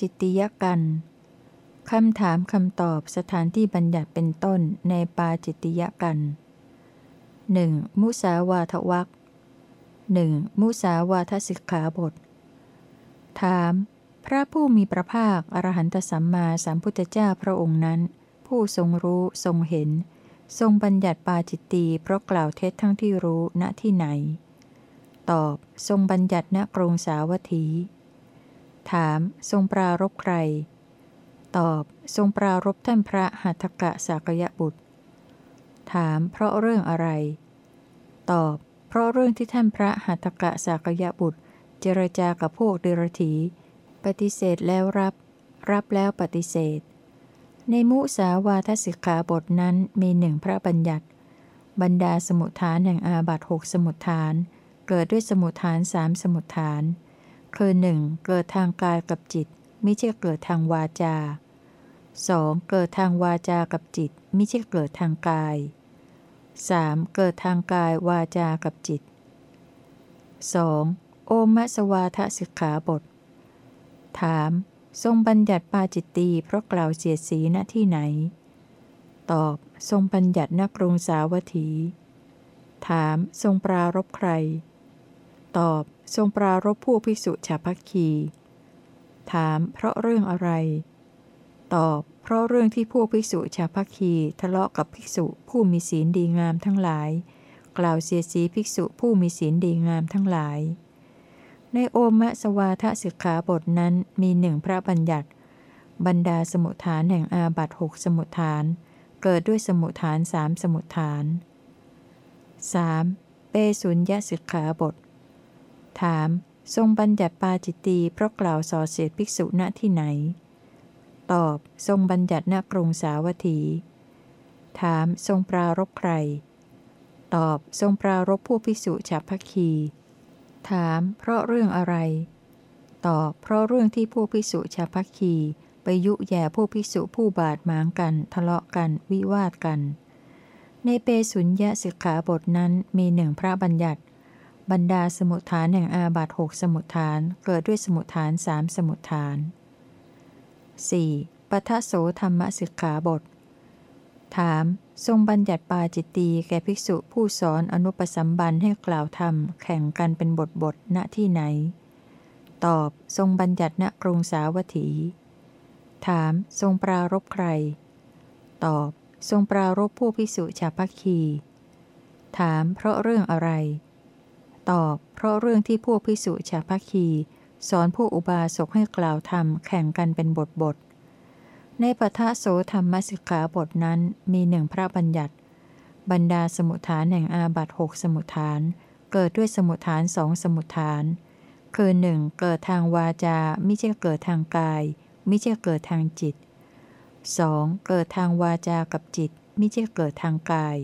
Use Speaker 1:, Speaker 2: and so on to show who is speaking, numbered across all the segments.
Speaker 1: จิตติยกันคำถามคำตอบสถานที่บัญญัติเป็นต้นในปาจิตติยกันหนึ่งมุสาวาทวักหนึ่งมุสาวาทสิกขาบท ถาม พระผู้มีพระภาค อรหันตสัมมาสัมพุทธเจ้าพระองค์นั้น ผู้ทรงรู้ทรงเห็น ทรงบัญญัติปาจิตตีเพราะกล่าวเท็จทั้งที่รู้ณที่ไหน ตอบ ทรงบัญญัติณกรุงสาวัตถี ถามทรงปรารบใคร ตอบทรงปรารบท่านพระหัตถกะสากยบุตร ถามเพราะเรื่องอะไร ตอบ เพราะเรื่องที่ท่านพระหัตถกะสากยบุตร เจรจากับพวกเดรถีปฏิเสธแล้วรับ รับแล้วปฏิเสธ ในมุสาวาทสิกขาบทนั้นมีหนึ่งพระบัญญัติ บรรดาสมุทฐานแห่งอาบัตหกสมุทฐาน เกิดด้วยสมุทฐานสามสมุทฐาน คือหนึ่งเกิดทางกายกับจิตไม่ใช่เกิดทางวาจา 2. เกิดทางวาจากับจิตไม่ใช่เกิดทางกาย 3. เกิดทางกายวาจากับจิต 2. โอมัสวาทสิกขาบท ถาม ทรงบัญญัติปาจิตตีเพราะกล่าวเสียดสีณที่ไหน ตอบ ทรงบัญญัติณกรุงสาวัตถี ถาม ทรงปรารบใคร ตอบทรงปรารบผู้ภิกษุชาพักคี ถามเพราะเรื่องอะไร ตอบ เพราะเรื่องที่พวกภิกษุชาวพักคีทะเลาะกับภิกษุผู้มีศีลดีงามทั้งหลาย กล่าวเสียสีภิกษุผู้มีศีลดีงามทั้งหลาย ในโอมะสวาทศิกขาบทนั้นมีหนึ่งพระบัญญัติ บรรดาสมุทฐานแห่งอาบัตหกสมุทฐาน เกิดด้วยสมุทฐานสามสมุทฐาน 3. เปสุญญสิกขาบท ถาม ทรงบัญญัติปาจิตตีเพราะกล่าวส่อเสียดภิกษุณที่ไหน ตอบ ทรงบัญญัติณกรุงสาวัตถี ถาม ทรงปรารบใคร ตอบ ทรงปรารบผู้พิสุฉับพักคี ถาม เพราะเรื่องอะไร ตอบ เพราะเรื่องที่ผู้พิสุฉับพักคีไปยุแย่ผู้พิสุผู้บาดหมางกัน ทะเลาะกัน วิวาทกัน ในเปสุญญาสิกขาบทนั้นมีหนึ่งพระบัญญัติ บรรดาสมุทฐานแห่งอาบัตหกสมุทฐานเกิดด้วยสมุทฐานสามสมุทฐาน 4. ปัทโสธรรมสิกขาบท ถาม ทรงบัญญัติปาจิตตีแก่ภิกษุผู้สอนอนุปสัมบันให้กล่าวธรรม แข่งกันเป็นบทบทณที่ไหน ตอบ ทรงบัญญัติณกรุงสาวัตถี ถาม ทรงปรารบใคร ตอบ ทรงปรารบผู้ภิกษุชาพักคี ถาม เพราะเรื่องอะไร ตอบ เพราะเรื่องที่พวกภิกษุชาพัคี สอนผู้อุบาสกให้กล่าวธรรมแข่งกันเป็นบทบท ในปทะโสธรรมสิกขาบทนั้นมีหนึ่งพระบัญญัติ บรรดาสมุทฐานแห่งอาบัตหกสมุทฐาน เกิดด้วยสมุทฐานสองสมุทฐาน คือหนึ่งเกิดทางวาจาไม่ใช่เกิดทางกายไม่ใช่เกิดทางจิต 2. เกิดทางวาจากับจิต ไม่ใช่เกิดทางกาย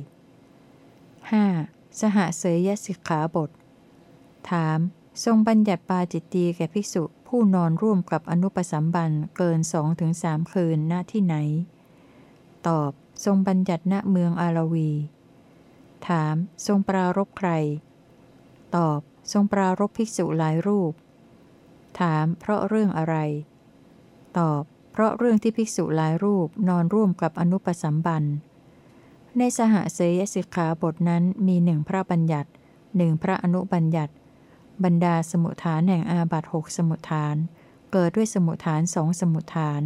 Speaker 1: 5. สหเสยยสิกขาบท ถามทรงบัญญัติปาจิตตีแก่ภิกษุผู้นอนร่วมกับอนุปสัมบันเกินสองถึงสามคืนณที่ไหน ตอบ ทรงบัญญัติณเมืองอาราวี ถาม ทรงปรารบใคร ตอบ ทรงปรารบภิกษุหลายรูป ถาม เพราะเรื่องอะไร ตอบ เพราะเรื่องที่ภิกษุหลายรูปนอนร่วมกับอนุปสัมบัน ในสหเสยสิกขาบทนั้นมีหนึ่งพระบัญญัติหนึ่งพระอนุบัญญัติ บรรดาสมุทฐานแห่งอาบัตหกสมุทฐาน เกิดด้วยสมุทฐานสองสมุทฐาน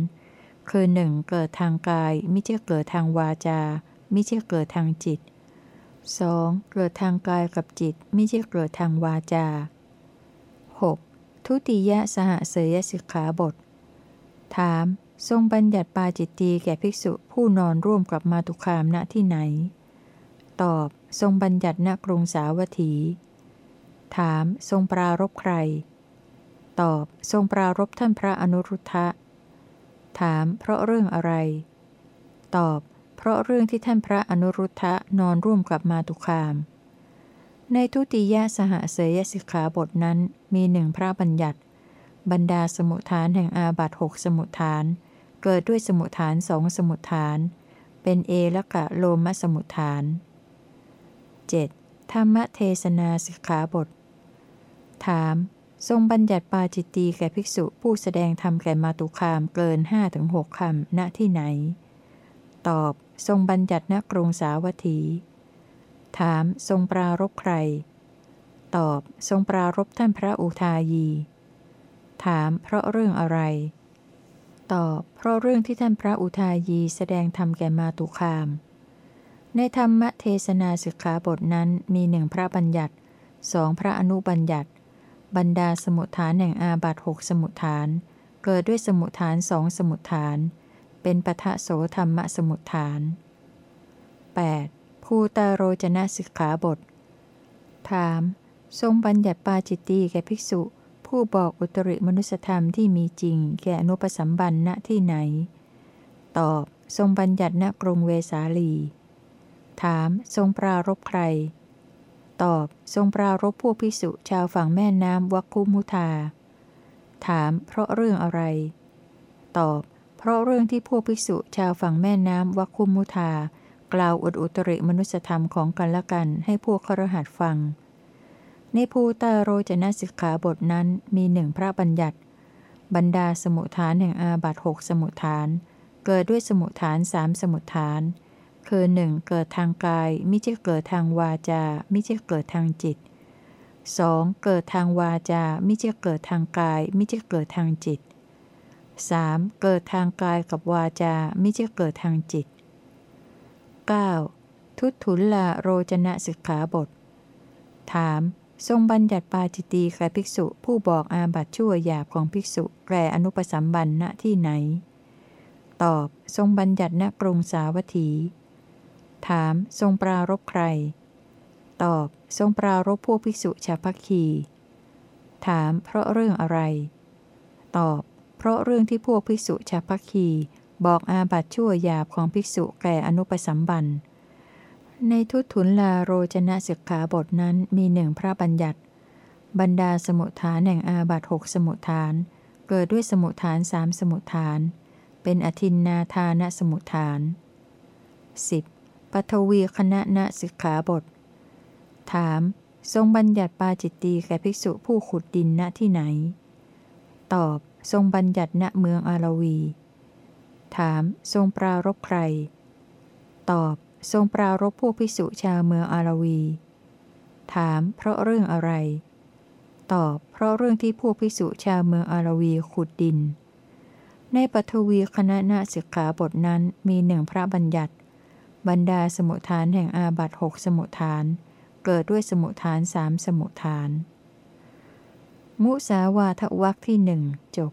Speaker 1: คือหนึ่งเกิดทางกายไม่ใช่เกิดทางวาจาไม่ใช่เกิดทางจิต 2. เกิดทางกายกับจิตไม่ใช่เกิดทางวาจา 6. ทุติยสหเสยสิกขาบท ถาม ทรงบัญญัติปาจิตตีแก่ภิกษุผู้นอนร่วมกับมาตุคามณที่ไหน ตอบ ทรงบัญญัติณกรุงสาวัตถี ถามทรงปรารบใคร ตอบทรงปรารบท่านพระอนุรุทธะ ถามเพราะเรื่องอะไร ตอบ เพราะเรื่องที่ท่านพระอนุรุทธะนอนร่วมกับมาตุคาม ในทุติยสหเสยสิกขาบทนั้นมีหนึ่งพระบัญญัติ บรรดาสมุทฐานแห่งอาบัตหกสมุทฐาน เกิดด้วยสมุทฐานสองสมุทฐาน เป็นเอละกะโลมสมุทฐาน 7. ธรรมเทศนาสิกขาบท ถาม ทรงบัญญัติปาจิตตีแก่ภิกษุผู้แสดงธรรมแก่มาตุคามเกินห้าถึงหกคำณที่ไหน ตอบ ทรงบัญญัติณกรุงสาวัตถี ถาม ทรงปรารบใคร ตอบ ทรงปรารบท่านพระอุทายี ถาม เพราะเรื่องอะไร ตอบ เพราะเรื่องที่ท่านพระอุทายีแสดงธรรมแก่มาตุคาม ในธรรมเทศนาสิกขาบทนั้นมีหนึ่งพระบัญญัติสองพระอนุบัญญัติ บรรดาสมุทฐานแห่งอาบัตหกสมุทฐาน เกิดด้วยสมุทฐานสองสมุทฐาน เป็นปทะโสธรรมสมุทฐาน 8. ภูตาโรจนะสิกขาบท ถาม ทรงบัญญัติปาจิตตีแก่ภิกษุ ผู้บอกอุตริมนุสธรรมที่มีจริง แก่อนุปสัมบันณที่ไหน ตอบ ทรงบัญญัติณกรุงเวสาลี ถาม ทรงปรารบใคร ตอบทรงปรารบพวกภิกษุชาวฝั่งแม่น้ำวัคคุมุทา ถามเพราะเรื่องอะไร ตอบ เพราะเรื่องที่พวกภิกษุชาวฝั่งแม่น้ำวัคคุมุทา กล่าวอดอุตริมนุสธรรมของกันและกันให้พวกครหัสฟัง ในภูตาโรจนสิกขาบทนั้นมีหนึ่งพระบัญญัติ บรรดาสมุทฐานแห่งอาบัตหกสมุทฐาน เกิดด้วยสมุทฐานสามสมุทฐาน คือหนึ่งเกิดทางกายไม่ใช่เกิดทางวาจาไม่ใช่เกิดทางจิต 2. เกิดทางวาจาไม่ใช่เกิดทางกายไม่ใช่เกิดทางจิต 3. เกิดทางกายกับวาจาไม่ใช่เกิดทางจิต 9. ทุตทุลลาโรจนะสิกขาบท ถาม ทรงบัญญัติปาจิตีแก่ภิกษุผู้บอกอาบัตชั่วหยาบของภิกษุแก่อนุปสัมบันณที่ไหน ตอบ ทรงบัญญัติณกรุงสาวัตถี ถามทรงปรารบใคร ตอบ ทรงปรารบพวกภิกษุชาวพักคี ถามเพราะเรื่องอะไร ตอบ เพราะเรื่องที่พวกภิกษุชาวพักคีบอกอาบัตชั่วหยาบของภิกษุแก่อนุปสัมบัน ในทุตุนลาโรจนะสิกขาบทนั้นมีหนึ่งพระบัญญัติ บรรดาสมุทฐานแห่งอาบัตหกสมุทฐาน เกิดด้วยสมุทฐานสามสมุทฐาน เป็นอธินนาทานสมุทฐาน 10. ปัทวีคณะณสิกขาบท ถาม ทรงบัญญัติปาจิตตีแก่ภิกษุผู้ขุดดินณที่ไหน ตอบ ทรงบัญญัติณเมืองอารวี ถาม ทรงปรารบใคร ตอบ ทรงปรารบพวกภิกษุชาวเมืองอารวี ถาม เพราะเรื่องอะไร ตอบ เพราะเรื่องที่พวกภิกษุชาวเมืองอารวีขุดดิน ในปัทวีคณะนสิกขาบทนั้นมีหนึ่งพระบัญญัติ บรรดาสมุทฐานแห่งอาบัตหกสมุทฐาน เกิดด้วยสมุทฐานสามสมุทฐาน มุสาวาทวักที่หนึ่งจบ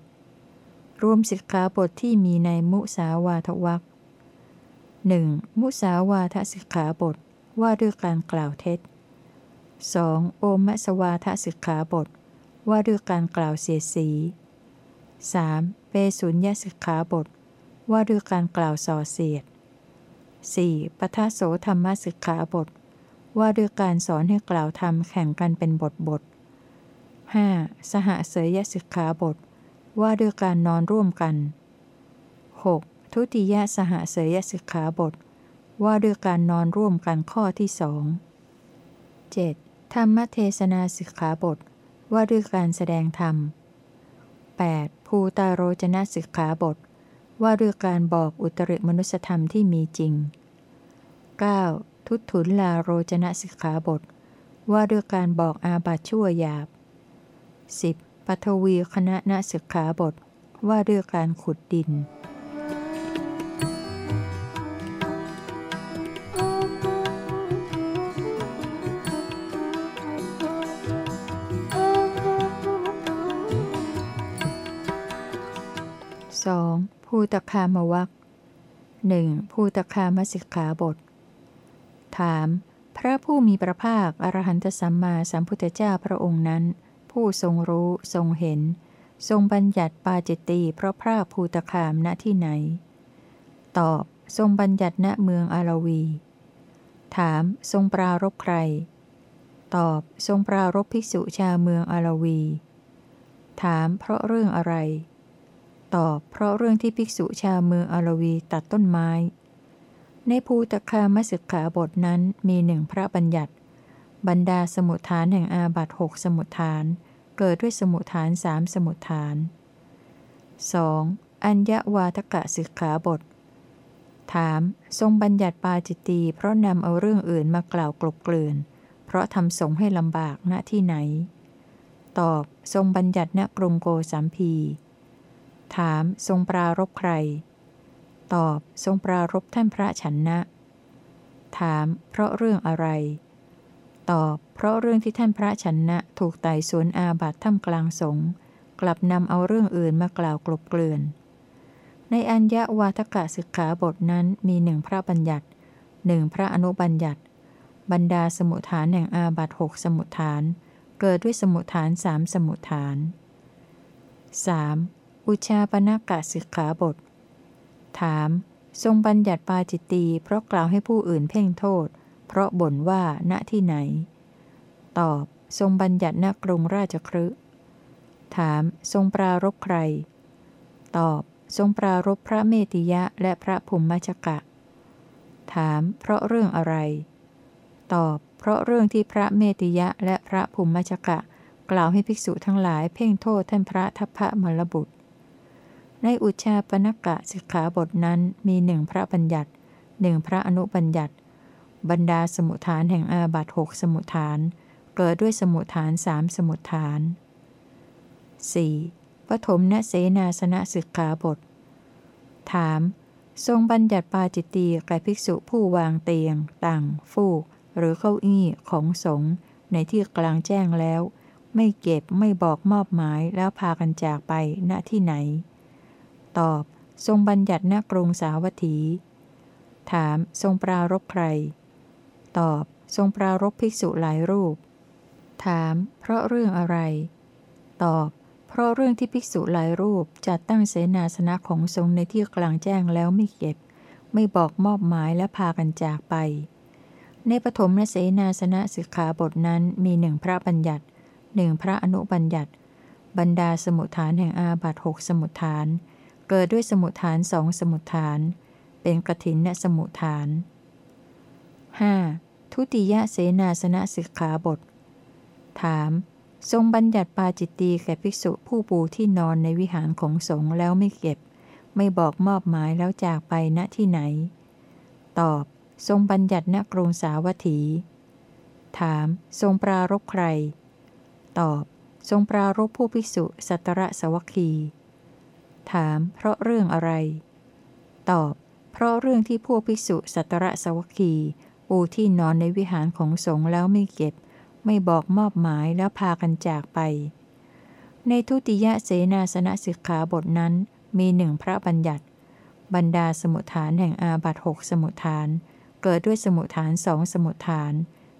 Speaker 1: รวมสิกขาบทที่มีในมุสาวาทวักหนึ่งมุสาวาทสิกขาบทว่าด้วยการกล่าวเท็จ 2. โอมสวาทสิกขาบท ว่าด้วยการกล่าวเสียสี 3. เปสุญญสิกขาบท ว่าด้วยการกล่าวส่อเสียด 4. ปทัสโสธรรมสิกขาบท ว่าด้วยการสอนให้กล่าวธรรมแข่งกันเป็นบทบท 5. สหเสยสิกขาบท ว่าด้วยการนอนร่วมกัน 6. ทุติยสหเสยสิกขาบท ว่าด้วยการนอนร่วมกันข้อที่สอง 7. ธรรมเทศนาสิกขาบท ว่าด้วยการแสดงธรรม 8. ภูตาโรจนสิกขาบท ว่าด้วยการบอกอุตริมนุสธรรมที่มีจริง 9. ทุตถุนลาโรจนะสิกขาบท ว่าด้วยการบอกอาบัตชั่วหยาบ 10. ปัทวีคณะนสิกขาบท ว่าด้วยการขุดดิน ภูตคามวักหนึ่งภูตคามสิกขาบท ถาม พระผู้มีพระภาค อรหันตสัมมาสัมพุทธเจ้าพระองค์นั้น ผู้ทรงรู้ทรงเห็น ทรงบัญญัติปาจิตตีเพราะพระภูตคามณที่ไหน ตอบ ทรงบัญญัติณเมืองอารวี ถาม ทรงปรารบใคร ตอบ ทรงปรารบภิกษุชาวเมืองอารวี ถาม เพราะเรื่องอะไร ตอบเพราะเรื่องที่ภิกษุชาวเมืองอารวีตัดต้นไม้ ในภูตคามสิกขาบทนั้นมีหนึ่งพระบัญญัติ บรรดาสมุทฐานแห่งอาบัตหกสมุทฐาน เกิดด้วยสมุทฐานสามสมุทฐาน 2. อัญญวาทกะสิกขาบท ถาม ทรงบัญญัติปาจิตตีเพราะนำเอาเรื่องอื่นมากล่าวกลบเกลื่อน เพราะทำสงให้ลำบากณที่ไหน ตอบ ทรงบัญญัติณกรุงโกสัมพี ถามทรงปรารบใคร ตอบทรงปรารบท่านพระฉันนะ ถามเพราะเรื่องอะไร ตอบเพราะเรื่องที่ท่านพระฉันนะถูกไต่สวนอาบัตท่ามกลางสงฆ์กลับนำเอาเรื่องอื่นมากล่าวกลบเกลื่อน ในอัญญวาทกะศึกขาบทนั้นมีหนึ่งพระบัญญัติหนึ่งพระอนุบัญญัติ บรรดาสมุทฐานแห่งอาบัตหกสมุทฐาน เกิดด้วยสมุทฐานสามสมุทฐาน 3. อุชาปนกะศึกขาบท ถาม ทรงบัญญัติปาจิตตีเพราะกล่าวให้ผู้อื่นเพ่งโทษ เพราะบ่นว่าณที่ไหน ตอบ ทรงบัญญัติณกรุงราชครืถาม ทรงปรารบใคร ตอบ ทรงปรารบพระเมติยะและพระภุมมัชกะ ถาม เพราะเรื่องอะไร ตอบ เพราะเรื่องที่พระเมติยะและพระภุมมัชกะ กล่าวให้ภิกษุทั้งหลายเพ่งโทษท่านพระทัพพระมรบุตร ในอุชาปนกะสิกขาบทนั้นมีหนึ่งพระบัญญัติหนึ่งพระอนุบัญญัติ บรรดาสมุทฐานแห่งอาบัตหกสมุทฐาน เกิดด้วยสมุทฐานสามสมุทฐาน 4. ปฐมนเสนาสนะศึกขาบท ถาม ทรงบัญญัติปาจิตตีแก่ภิกษุผู้วางเตียงตังฟูก หรือเก้าอี้ของสงฆ์ในที่กลางแจ้งแล้ว ไม่เก็บไม่บอกมอบหมายแล้วพากันจากไปณที่ไหน ตอบ ทรงบัญญัติณกรุงสาวัตถี ถาม ทรงปรารบใคร ตอบ ทรงปรารบภิกษุหลายรูป ถาม เพราะเรื่องอะไร ตอบ เพราะเรื่องที่ภิกษุหลายรูปจัดตั้งเสนาสนะของสงฆ์ในที่กลางแจ้งแล้วไม่เก็บ ไม่บอกมอบหมายและพากันจากไป ในปฐมเสนาสนะสิกขาบทนั้นมีหนึ่งพระบัญญัติหนึ่งพระอนุบัญญัติ บรรดาสมุทฐานแห่งอาบัตหกสมุทฐาน เกิดด้วยสมุทฐานสองสมุทฐาน เป็นกถินนสมุทฐาน 5. ทุติยเสนาสนะสิกขาบท ถาม ทรงบัญญัติปาจิตตีแก่ภิกษุผู้ปูที่นอนในวิหารของสงฆ์แล้วไม่เก็บ ไม่บอกมอบหมายแล้วจากไปณที่ไหน ตอบ ทรงบัญญัติณกรุงสาวัตถี ถาม ทรงปรารบใคร ตอบ ทรงปรารบผู้ภิกษุสัตระสวัคคี ถามเพราะเรื่องอะไร ตอบ เพราะเรื่องที่ผู้ภิกษุสัตระสวัคคีปูที่นอนในวิหารของสงฆ์แล้วไม่เก็บ ไม่บอกมอบหมายแล้วพากันจากไป ในทุติยเสนาสนะสิกขาบทนั้นมีหนึ่งพระบัญญัติ บรรดาสมุทฐานแห่งอาบัตหกสมุทฐาน เกิดด้วยสมุทฐานสองสมุทฐาน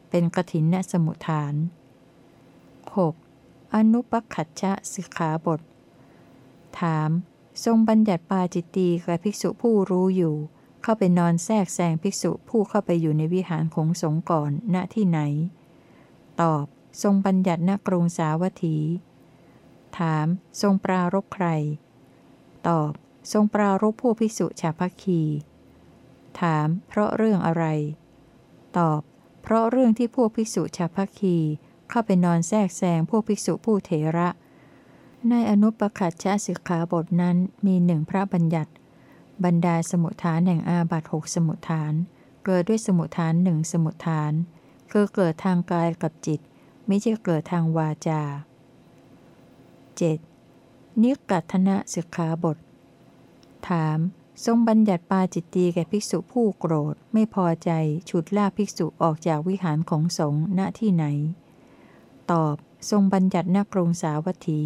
Speaker 1: เป็นกถินนสมุทฐาน 6. อนุปคัตชะสิกขาบท ถาม ทรงบัญญัติปาจิตตีแก่ภิกษุผู้รู้อยู่ เข้าไปนอนแทรกแซงภิกษุผู้เข้าไปอยู่ในวิหารของสงก่อนณที่ไหน ตอบ ทรงบัญญัติณกรุงสาวัตถี ถาม ทรงปรารบใคร ตอบ ทรงปรารบผู้พิสุชาพัคี ถาม เพราะเรื่องอะไร ตอบ เพราะเรื่องที่พวกภิกษุชาพัคี เข้าไปนอนแทรกแซงพวกภิกษุผู้เถระ ในอนุปคัตชาสิกขาบทนั้นมีหนึ่งพระบัญญัติ บรรดาสมุทฐานแห่งอาบัตหกสมุทฐาน เกิดด้วยสมุทฐานหนึ่งสมุทฐาน คือเกิดทางกายกับจิต ไม่ใช่เกิดทางวาจา 7. นิกัตนะสิกขาบท ถาม ทรงบัญญัติปาจิตตีแก่ภิกษุผู้โกรธไม่พอใจฉุดลากภิกษุออกจากวิหารของสงฆ์ณที่ไหน ตอบ ทรงบัญญัติณกรุงสาวัตถี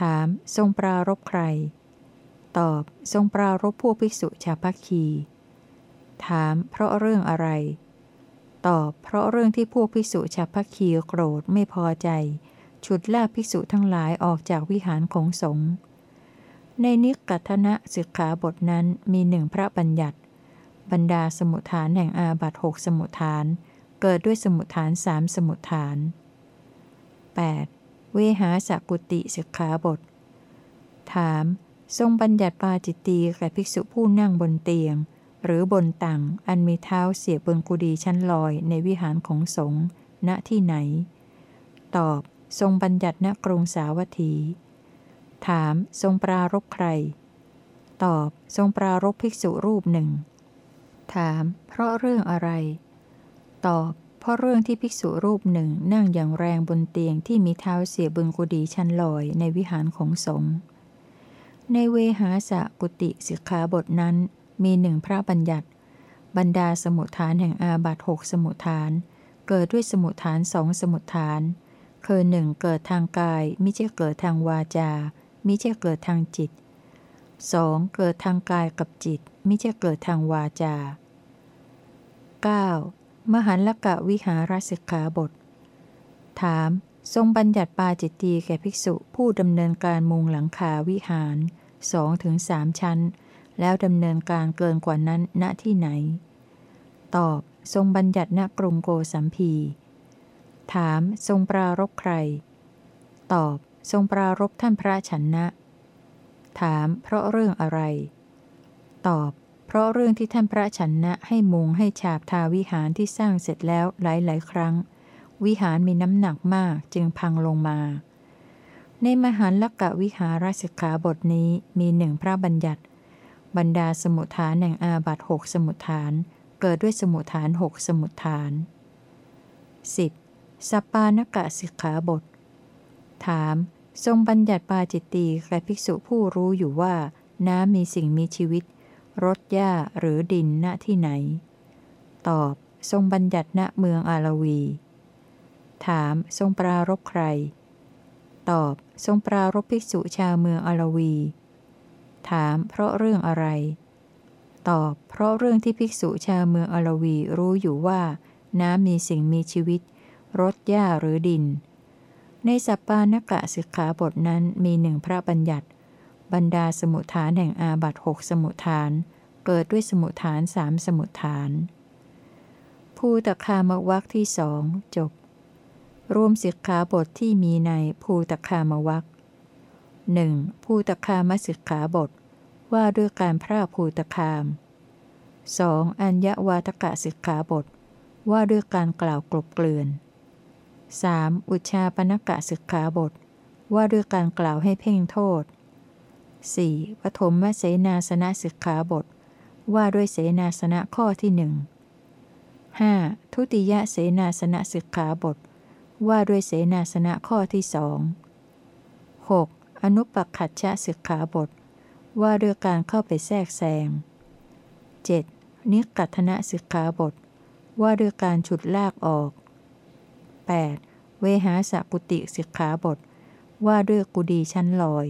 Speaker 1: ถามทรงปรารบใคร ตอบทรงปรารบผู้ภิกษุชาพักคี ถามเพราะเรื่องอะไร ตอบเพราะเรื่องที่พวกภิกษุชาวพักคีโกรธไม่พอใจ ฉุดลากภิกษุทั้งหลายออกจากวิหารของสงฆ์ในนิกัตนะสิกขาบทนั้นมีหนึ่งพระบัญญัติ บรรดาสมุทฐานแห่งอาบัตหกสมุทฐาน เกิดด้วยสมุทฐานสามสมุทฐาน 8. เวหาสกุติสิกขาบท ถาม ทรงบัญญัติปาจิตตีแก่ภิกษุผู้นั่งบนเตียง หรือบนตังอันมีเท้าเสียบบนกุดีชั้นลอยในวิหารของสงฆ์ณที่ไหน ตอบ ทรงบัญญัติณกรุงสาวัตถี ถาม ทรงปรารบใคร ตอบ ทรงปรารบภิกษุรูปหนึ่ง ถาม เพราะเรื่องอะไร ตอบ เพราะเรื่องที่ภิกษุรูปหนึ่งนั่งอย่างแรงบนเตียงที่มีเท้าเสียบึงกุดีชั้นลอยในวิหารของสงฆ์ในเวหาสะกุติสิกขาบทนั้นมีหนึ่งพระบัญญัติ บรรดาสมุทฐานแห่งอาบัตหกสมุทฐาน เกิดด้วยสมุทฐานสองสมุทฐาน คือหนึ่งเกิดทางกายมิใช่เกิดทางวาจา มิใช่เกิดทางจิต 2. เกิดทางกายกับจิต มิใช่เกิดทางวาจา 9. มหันลกะวิหารสิกขาบท ถาม ทรงบัญญัติปาจิตตีแก่ภิกษุผู้ดำเนินการมุงหลังคาวิหารสองถึงสามชั้น แล้วดำเนินการเกินกว่านั้นณที่ไหน ตอบ ทรงบัญญัติณกรุงโกสัมพี ถาม ทรงปรารบใคร ตอบ ทรงปรารบท่านพระฉันนะ ถาม เพราะเรื่องอะไร ตอบ เพราะเรื่องที่ท่านพระฉันนะให้มุงให้ฉาบทาวิหารที่สร้างเสร็จแล้วหลายๆครั้ง วิหารมีน้ำหนักมากจึงพังลงมา ในมหารลกะวิหารสิกขาบทนี้มีหนึ่งพระบัญญัติ บรรดาสมุทฐานแห่งอาบัตหกสมุทฐาน เกิดด้วยสมุทฐานหกสมุทฐาน 10. สปานกะสิกขาบท ถาม ทรงบัญญัติปาจิตตีแก่ภิกษุผู้รู้อยู่ว่า น้ำมีสิ่งมีชีวิต รถหญ้าหรือดินณที่ไหน ตอบ ทรงบัญญัติณเมืองอาลวี ถามทรงปรารบใคร ตอบ ทรงปรารบภิกษุชาวเมืองอาลวี ถามเพราะเรื่องอะไร ตอบ เพราะเรื่องที่ภิกษุชาวเมืองอาลวีรู้อยู่ว่า น้ำมีสิ่งมีชีวิตรถหญ้าหรือดิน ในสัปปานกะสิกขาบทนั้นมีหนึ่งพระบัญญัติ บรรดาสมุทฐานแห่งอาบัตหกสมุทฐาน เกิดด้วยสมุทฐานสามสมุทฐาน ภูตคามวักที่สองจบ รวมสิกขาบทที่มีในภูตคามวักหนึ่งภูตคามสิกขาบท ว่าด้วยการพระภูตคาม 2. อัญญวาทกะสิกขาบท ว่าด้วยการกล่าวกลบเกลื่อน 3. อุชาปนกะศึกขาบท ว่าด้วยการกล่าวให้เพ่งโทษ 4. ปฐมเสนาสนะศึกขาบท ว่าด้วยเสนาสนะข้อที่หนึ่ง 5. ทุติยเสนาสนะศึกขาบท ว่าด้วยเสนาสนะข้อที่สอง 6. อนุปขัดชะศึกขาบท ว่าด้วยการเข้าไปแทรกแซง 7. นิกัตนะศึกขาบท ว่าด้วยการฉุดลากออก 8. เวหาสกุติสิกขาบท ว่าด้วยกุดีชั้นลอย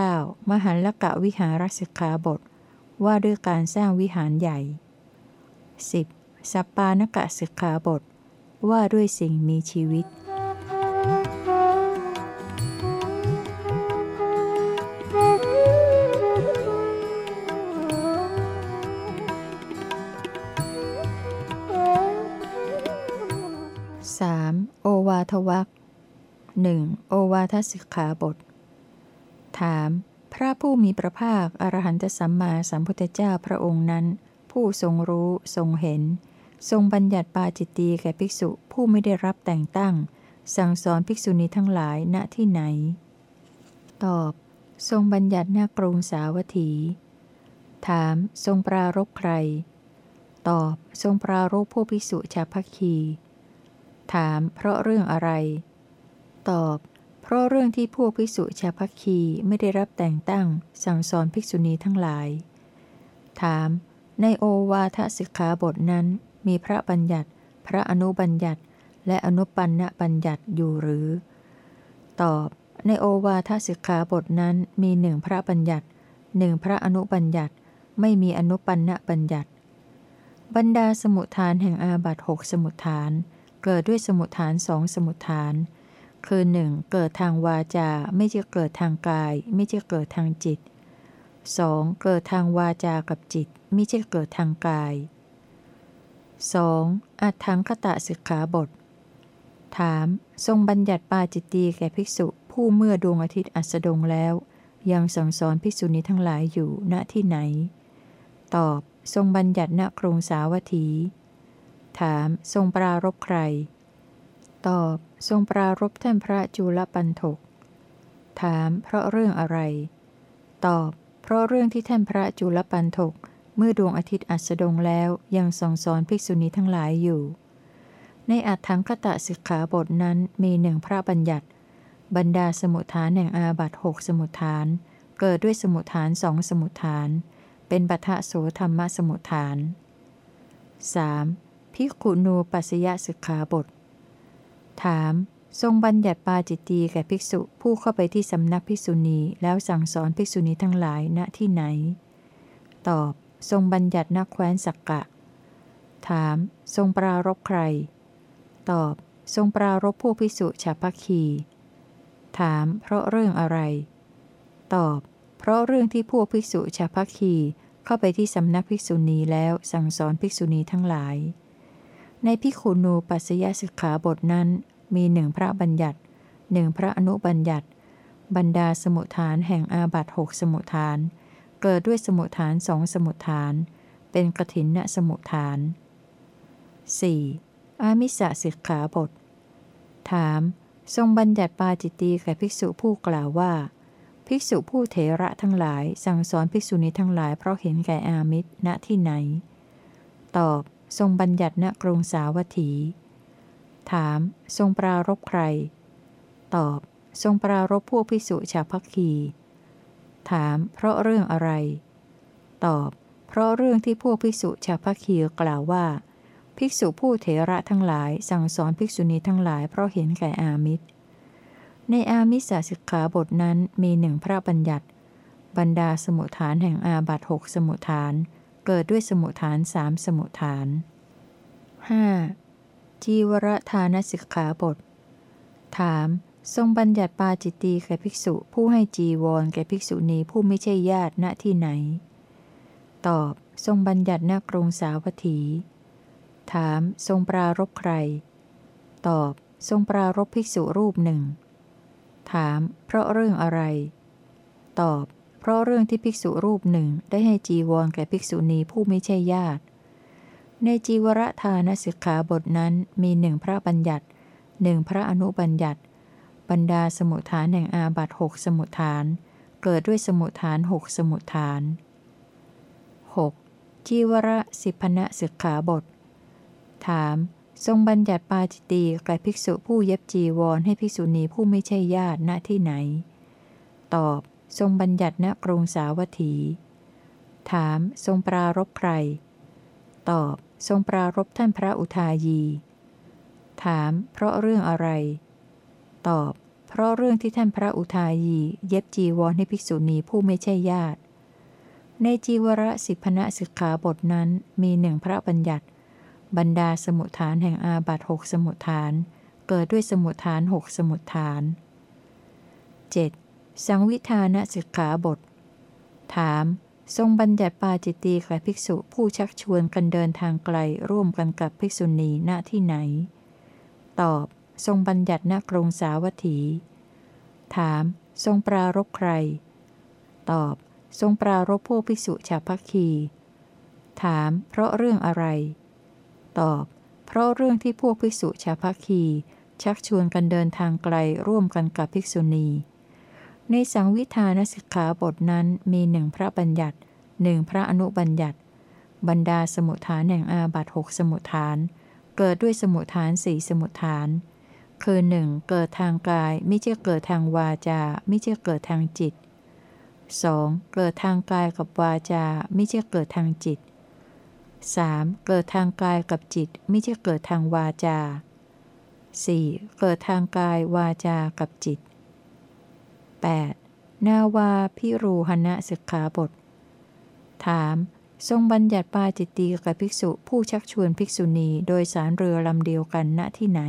Speaker 1: 9. มหันลกะวิหารสิกขาบท ว่าด้วยการสร้างวิหารใหญ่ 10. สัปปานกะสิกขาบท ว่าด้วยสิ่งมีชีวิต 3. โอวาทวักหนึ่งโอวาทสิกขาบท ถาม พระผู้มีพระภาคอรหันตสัมมาสัมพุทธเจ้าพระองค์นั้น ผู้ทรงรู้ทรงเห็น ทรงบัญญัติปาจิตตีแก่ภิกษุผู้ไม่ได้รับแต่งตั้ง สั่งสอนภิกษุณีทั้งหลายณที่ไหน ตอบ ทรงบัญญัติหน้ากรุงสาวัตถี ถาม ทรงปรารบใคร ตอบ ทรงปรารบผู้ภิกษุชาวพัคี ถาม เพราะเรื่องอะไร ตอบ เพราะเรื่องที่พวกภิกษุชาวพักคีไม่ได้รับแต่งตั้ง สั่งสอนภิกษุณีทั้งหลาย ถาม ในโอวาทสิกขาบทนั้น มีพระบัญญัติ พระอนุบัญญัติ และอนุปันนบัญญัติอยู่หรือ ตอบ ในโอวาทสิกขาบทนั้นมีหนึ่งพระบัญญัติหนึ่งพระอนุบัญญัติ ไม่มีอนุปันนบัญญัติ บรรดาสมุทฐานแห่งอาบัตหกสมุทฐาน เกิดด้วยสมุทฐานสองสมุทฐาน คือหนึ่งเกิดทางวาจาไม่ใช่เกิดทางกาย ไม่ใช่เกิดทางจิต 2. เกิดทางวาจากับจิต ไม่ใช่เกิดทางกาย 2. อัตถังคตะสิกขาบท ถาม ทรงบัญญัติปาจิตตีแก่ภิกษุผู้เมื่อดวงอาทิตย์อัสดงแล้ว ยังสั่งสอนภิกษุนี้ทั้งหลายอยู่ณที่ไหน ตอบ ทรงบัญญัติณกรุงสาวัตถี ถาม ทรงปรารบใคร ตอบทรงปรารบท่านพระจุลปันถก ถามเพราะเรื่องอะไร ตอบ เพราะเรื่องที่ท่านพระจุลปันถก เมื่อดวงอาทิตย์อัสดงแล้วยังทรงสอนภิกษุณีทั้งหลายอยู่ ในอัตถังคตะสิกขาบทนั้นมีหนึ่งพระบัญญัติ บรรดาสมุทฐานแห่งอาบัตหกสมุทฐาน เกิดด้วยสมุทฐานสองสมุทฐาน เป็นปัทะโสธรรมสมุทฐาน 3. พิกขุนูปัสยสิกขาบท ถาม ทรงบัญญัติปาจิตตีแก่ภิกษุผู้เข้าไปที่สำนักภิกษุณีแล้วสั่งสอนภิกษุณีทั้งหลายณที่ไหน ตอบ ทรงบัญญัตินักแคว้นสักกะ ถาม ทรงปรารบใคร ตอบ ทรงปรารบพวกภิกษุชาพักคี ถาม เพราะเรื่องอะไร ตอบ เพราะเรื่องที่พวกภิกษุชาพักคีเข้าไปที่สำนักภิกษุณีแล้วสั่งสอนภิกษุณีทั้งหลาย ในภิกขุนูปัสยสิกขาบทนั้น มีหนึ่งพระบัญญัติหนึ่งพระอนุบัญญัติ บรรดาสมุทฐานแห่งอาบัตหกสมุทฐาน เกิดด้วยสมุทฐานสองสมุทฐาน เป็นกถินนสมุทฐาน 4. อามิสสิกขาบท ถาม ทรงบัญญัติปาจิตตีแก่ภิกษุผู้กล่าวว่า ภิกษุผู้เถระทั้งหลาย สั่งสอนภิกษุณีทั้งหลายเพราะเห็นแก่อามิตรณที่ไหน ตอบ ทรงบัญญัติณกรุงสาวัตถี ถาม ทรงปรารบใคร ตอบ ทรงปรารบพวกภิกษุชาวพักคี ถาม เพราะเรื่องอะไร ตอบ เพราะเรื่องที่พวกภิกษุชาวพักคีกล่าวว่า ภิกษุผู้เถระทั้งหลาย สั่งสอนภิกษุณีทั้งหลายเพราะเห็นแก่อามิตร ในอามิสาสิกขาบทนั้นมีหนึ่งพระบัญญัติ บรรดาสมุทฐานแห่งอาบัตหกสมุทฐาน เกิดด้วยสมุทฐานสามสมุทฐาน 5. จีวรทานสิกขาบท ถาม ทรงบัญญัติปาจิตตีแก่ภิกษุผู้ให้จีวรแก่ภิกษุณีผู้ไม่ใช่ญาติณที่ไหน ตอบ ทรงบัญญัติณกรุงสาวัตถี ถาม ทรงปรารบใคร ตอบ ทรงปรารบภิกษุรูปหนึ่ง ถาม เพราะเรื่องอะไร ตอบ เพราะเรื่องที่ภิกษุรูปหนึ่งได้ให้จีวรแก่ภิกษุณีผู้ไม่ใช่ญาติ ในจีวรทานสิกขาบทนั้นมีหนึ่งพระบัญญัติหนึ่งพระอนุบัญญัติ บรรดาสมุทฐานแห่งอาบัตหกสมุทฐาน เกิดด้วยสมุทฐานหกสมุทฐาน 6. จีวรสิพนะสิกขาบท ถาม ทรงบัญญัติปาจิตีแก่ภิกษุผู้เย็บจีวรให้ภิกษุณีผู้ไม่ใช่ญาติณที่ไหน ตอบ ทรงบัญญัติณกรุงสาวัตถี ถามทรงปรารบใคร ตอบทรงปรารบท่านพระอุทายี ถาม เพราะเรื่องอะไร ตอบ เพราะเรื่องที่ท่านพระอุทายี เย็บจีวรให้ภิกษุณีผู้ไม่ใช่ญาติ ในจีวรสิพนะสิกขาบทนั้นมีหนึ่งพระบัญญัติ บรรดาสมุทฐานแห่งอาบัตหกสมุทฐาน เกิดด้วยสมุทฐานหกสมุทฐาน 7. สังวิธานสิกขาบท ถาม ทรงบัญญัติปาจิตตีแก่ภิกษุผู้ชักชวนกันเดินทางไกลร่วมกันกับภิกษุณีณที่ไหน ตอบ ทรงบัญญัติณกรุงสาวัตถี ถาม ทรงปรารบใคร ตอบ ทรงปรารบพวกภิกษุชาวพักคี ถาม เพราะเรื่องอะไร ตอบ เพราะเรื่องที่พวกภิกษุชาวพักคี ชักชวนกันเดินทางไกลร่วมกันกับภิกษุณี ในสังวิธานสิกขาบทนั้นมีหนึ่งพระบัญญัติหนึ่งพระอนุบัญญัติ บรรดาสมุทฐานแห่งอาบัตหกสมุทฐาน เกิดด้วยสมุทฐานสี่สมุทฐาน คือหนึ่งเกิดทางกายไม่ใช่เกิดทางวาจาไม่ใช่เกิดทางจิต 2. เกิดทางกายกับวาจาไม่ใช่เกิดทางจิต 3. เกิดทางกายกับจิตไม่ใช่เกิดทางวาจา 4. เกิดทางกายวาจากับจิต 8. นาวาพิรูหณะสิกขาบท ถาม ทรงบัญญัติปาจิตตีกับภิกษุผู้ชักชวนภิกษุณีโดยสารเรือลำเดียวกันณที่ไหน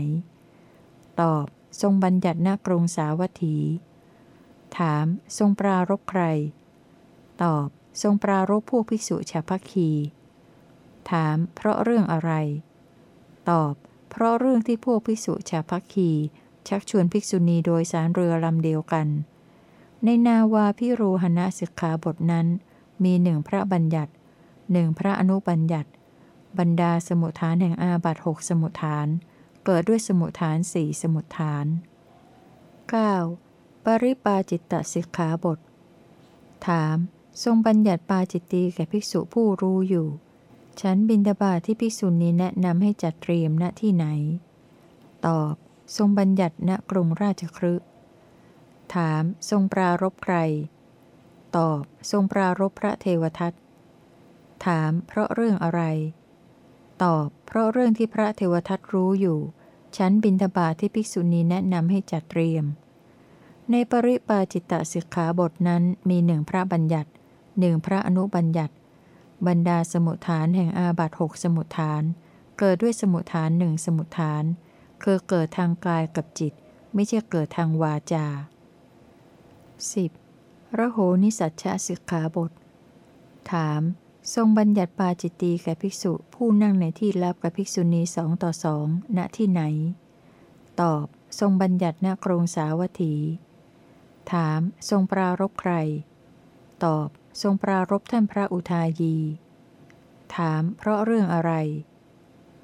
Speaker 1: ตอบ ทรงบัญญัติณกรุงสาวัตถี ถาม ทรงปรารบใคร ตอบ ทรงปรารบพวกภิกษุชาวพักคี ถาม เพราะเรื่องอะไร ตอบ เพราะเรื่องที่พวกภิกษุชาวพักคี ชักชวนภิกษุณีโดยสารเรือลำเดียวกัน ในนาวาพิรูหณะสิกขาบทนั้น มีหนึ่งพระบัญญัติหนึ่งพระอนุบัญญัติ บรรดาสมุทฐานแห่งอาบัตหกสมุทฐาน เกิดด้วยสมุทฐานสี่สมุทฐาน 9. ปริปาจิตตสิกขาบท ถาม ทรงบัญญัติปาจิตตีแก่ภิกษุผู้รู้อยู่ ฉันบินดาบาที่ภิกษุนี้แนะนำให้จัดเตรียมณที่ไหน ตอบ ทรงบัญญัติณกรุงราชครึ ถามทรงปรารบใคร ตอบ ทรงปรารบพระเทวทัต ถามเพราะเรื่องอะไร ตอบ เพราะเรื่องที่พระเทวทัตรู้อยู่ ฉันบินทบาทที่ภิกษุณีแนะนำให้จัดเตรียม ในปริปาจิตตสิกขาบทนั้นมีหนึ่งพระบัญญัติหนึ่งพระอนุบัญญัติ บรรดาสมุทฐานแห่งอาบัตหกสมุทฐาน เกิดด้วยสมุทฐานหนึ่งสมุทฐาน คือเกิดทางกายกับจิต ไม่ใช่เกิดทางวาจา 10. ระโหนิสัชชะสิกขาบท ถาม ทรงบัญญัติปาจิตตีแก่ภิกษุผู้นั่งในที่ลับกับภิกษุณีสองต่อสองณที่ไหน ตอบ ทรงบัญญัติณกรุงสาวัตถี ถาม ทรงปรารบใคร ตอบ ทรงปรารบท่านพระอุทายี ถาม เพราะเรื่องอะไร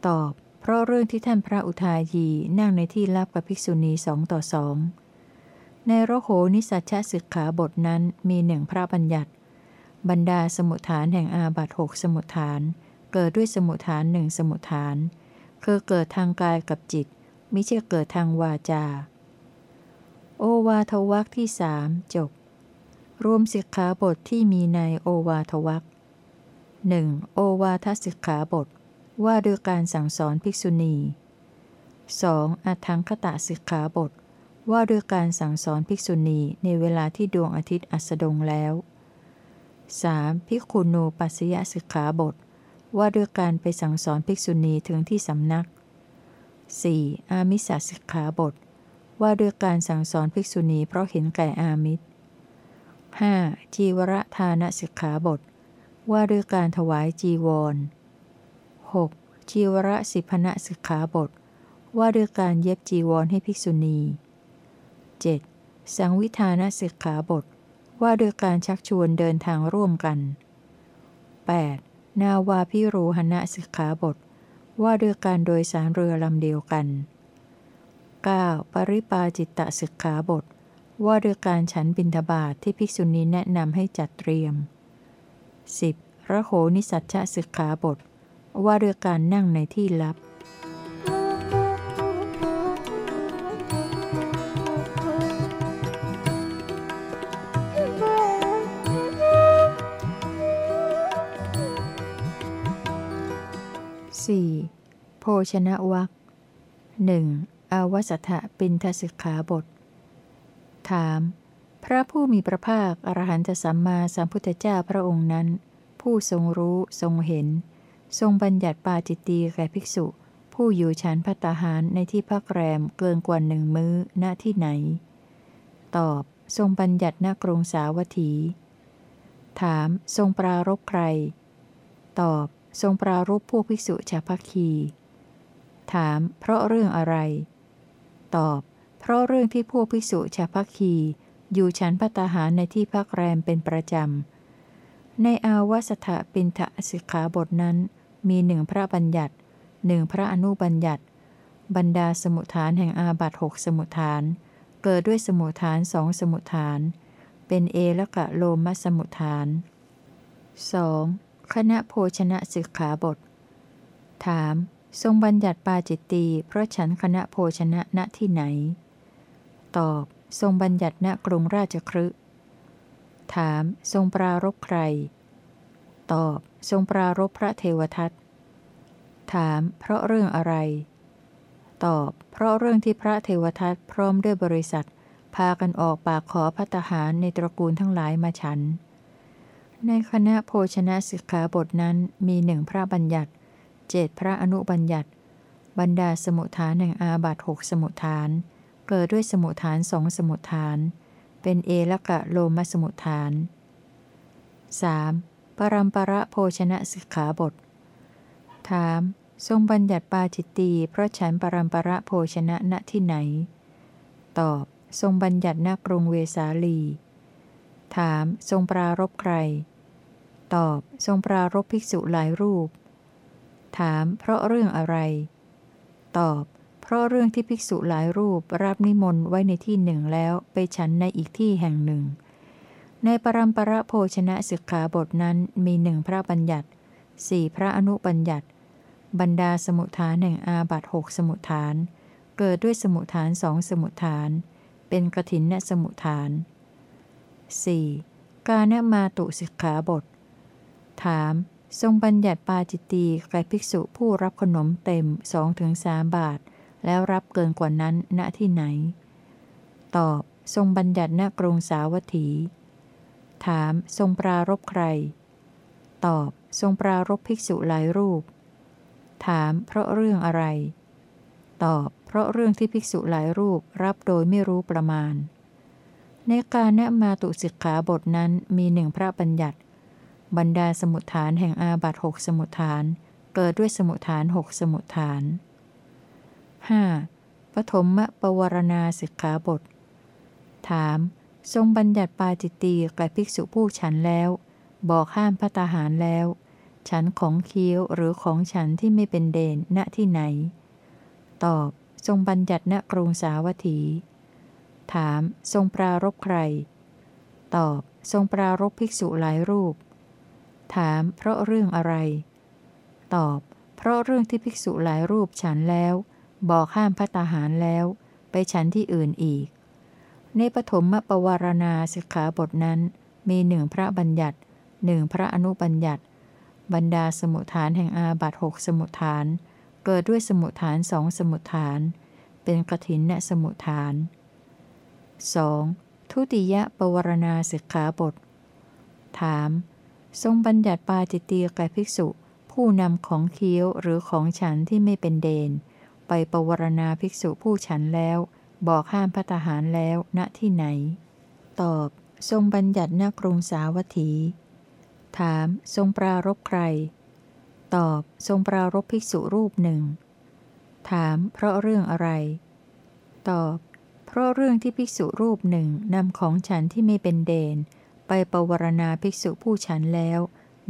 Speaker 1: ตอบ เพราะเรื่องที่ท่านพระอุทายีนั่งในที่ลับกับภิกษุณีสองต่อสอง ในรโหนิสัชสึกขาบทนั้นมีหนึ่งพระบัญญัติ บรรดาสมุทฐานแห่งอาบัตหกสมุทฐาน เกิดด้วยสมุทฐานหนึ่งสมุทฐาน คือเกิดทางกายกับจิตไม่ใช่เกิดทางวาจา โอวาทวักที่สามจบ รวมสิกขาบทที่มีในโอวาทวักหนึ่งโอวาทสิกขาบท ว่าด้วยการสั่งสอนภิกษุณี 2. อัทังคตะสิกขาบท ว่าด้วยการสั่งสอนภิกษุณีในเวลาที่ดวงอาทิตย์อัสดงแล้ว 3. ภิกขุนูปัสยสิกขาบท ว่าด้วยการไปสั่งสอนภิกษุณีถึงที่สำนัก 4. อามิสสิกขาบท ว่าด้วยการสั่งสอนภิกษุณีเพราะเห็นแก่อามิตร 5. จีวรทานสิกขาบท ว่าด้วยการถวายจีวร 6. จีวรสิพนะสิกขาบท ว่าด้วยการเย็บจีวรให้ภิกษุณี 7. สังวิธานสิกขาบท ว่าด้วยการชักชวนเดินทางร่วมกัน 8. นาวาพิรูหณะสิกขาบท ว่าด้วยการโดยสารเรือลำเดียวกัน 9. ปริปาจิตตสิกขาบท ว่าด้วยการฉันบินทบาทที่ภิกษุณีแนะนำให้จัดเตรียม 10. ระโหนิสัชชสิกขาบท ว่าด้วยการนั่งในที่ลับ ชนะวักหนึ่งอาวสัทะปินทสิกขาบท ถาม พระผู้มีพระภาค อรหันตสัมมาสัมพุทธเจ้าพระองค์นั้น ผู้ทรงรู้ทรงเห็น ทรงบัญญัติปาจิตตีแก่ภิกษุ ผู้อยู่ฉันพัตหารในที่พักแรมเกินกว่าหนึ่งมื้อณที่ไหน ตอบ ทรงบัญญัติณกรุงสาวัตถี ถาม ทรงปรารบใคร ตอบ ทรงปรารบพวกภิกษุชาวพักคี ถาม เพราะเรื่องอะไร ตอบ เพราะเรื่องที่พวกภิกษุชาพักคี อยู่ฉันพัตหารในที่พักแรมเป็นประจำ ในอาวสถปินทะสิกขาบทนั้น มีหนึ่งพระบัญญัติหนึ่งพระอนุบัญญัติ บรรดาสมุทฐานแห่งอาบัตหกสมุทฐาน เกิดด้วยสมุทฐานสองสมุทฐาน เป็นเอละกะโลมสมุทฐาน 2. คณะโภชนะสิกขาบท ถาม ทรงบัญญัติปาจิตตีเพราะฉันคณะโภชนะณที่ไหน ตอบ ทรงบัญญัติณกรุงราชครึถาม ทรงปรารบใคร ตอบ ทรงปรารบพระเทวทัต ถาม เพราะเรื่องอะไร ตอบ เพราะเรื่องที่พระเทวทัตพร้อมด้วยบริษัท พากันออกปากขอพัตหารในตระกูลทั้งหลายมาฉัน ในคณะโภชนะสิกขาบทนั้นมีหนึ่งพระบัญญัติ เจ็ดพระอนุบัญญัติ บรรดาสมุทฐานแห่งอาบัตหกสมุทฐาน เกิดด้วยสมุทฐานสองสมุทฐาน เป็นเอละกะโลมสมุทฐาน 3. ปรัมประโภชนะสิกขาบท ถาม ทรงบัญญัติปาจิตตีเพราะฉันปรัมประโภชนะณที่ไหน ตอบ ทรงบัญญัติณกรุงเวสาลี ถาม ทรงปรารบใคร ตอบ ทรงปรารบภิกษุหลายรูป ถามเพราะเรื่องอะไร ตอบ เพราะเรื่องที่ภิกษุหลายรูปรับนิมนต์ไว้ในที่หนึ่งแล้วไปฉันในอีกที่แห่งหนึ่ง ในปรัมประโภชนะสิกขาบทนั้นมีหนึ่งพระบัญญัติสี่พระอนุบัญญัติ บรรดาสมุทฐานแห่งอาบัตหกสมุทฐาน เกิดด้วยสมุทฐานสองสมุทฐาน เป็นกถินนสมุทฐาน 4. กาณมาตุสิกขาบท ถาม ทรงบัญญัติปาจิตตีแก่ภิกษุผู้รับขนมเต็มสองถึงสามบาท แล้วรับเกินกว่านั้นณที่ไหน ตอบ ทรงบัญญัติณกรุงสาวัตถี ถาม ทรงปรารบใคร ตอบ ทรงปรารบภิกษุหลายรูป ถาม เพราะเรื่องอะไร ตอบ เพราะเรื่องที่ภิกษุหลายรูปรับโดยไม่รู้ประมาณ ในการณมาตุสิกขาบทนั้นมีหนึ่งพระบัญญัติ บรรดาสมุทฐานแห่งอาบัตหกสมุทฐาน เกิดด้วยสมุทฐานหกสมุทฐาน 5. ปฐมมปวารณาสิกขาบท ถาม ทรงบัญญัติปาจิตตีแก่ภิกษุผู้ฉันแล้ว บอกห้ามพัตาหารแล้ว ฉันของเคี้ยวหรือของฉันที่ไม่เป็นเดนณที่ไหน ตอบ ทรงบัญญัติณกรุงสาวัตถี ถาม ทรงปรารบใคร ตอบ ทรงปรารบภิกษุหลายรูป ถามเพราะเรื่องอะไร ตอบ เพราะเรื่องที่ภิกษุหลายรูปฉันแล้ว บอกห้ามพัตาหารแล้ว ไปฉันที่อื่นอีก ในปฐมปวารณาสิกขาบทนั้น มีหนึ่งพระบัญญัติหนึ่งพระอนุบัญญัติ บรรดาสมุทฐานแห่งอาบัตหกสมุทฐาน เกิดด้วยสมุทฐานสองสมุทฐาน เป็นกระถินและสมุทฐาน 2. ทุติยปวารณาสิกขาบท ถาม ทรงบัญญัติปาจิตตีแก่ภิกษุ ผู้นำของเคี้ยวหรือของฉันที่ไม่เป็นเดน ไปประวรณาภิกษุผู้ฉันแล้ว บอกห้ามพัตหารแล้วณที่ไหน ตอบ ทรงบัญญัติณกรุงสาวัตถี ถาม ทรงปรารบใคร ตอบ ทรงปรารบภิกษุรูปหนึ่ง ถาม เพราะเรื่องอะไร ตอบ เพราะเรื่องที่ภิกษุรูปหนึ่งนำของฉันที่ไม่เป็นเดน ไปปวารณาภิกษุผู้ฉันแล้ว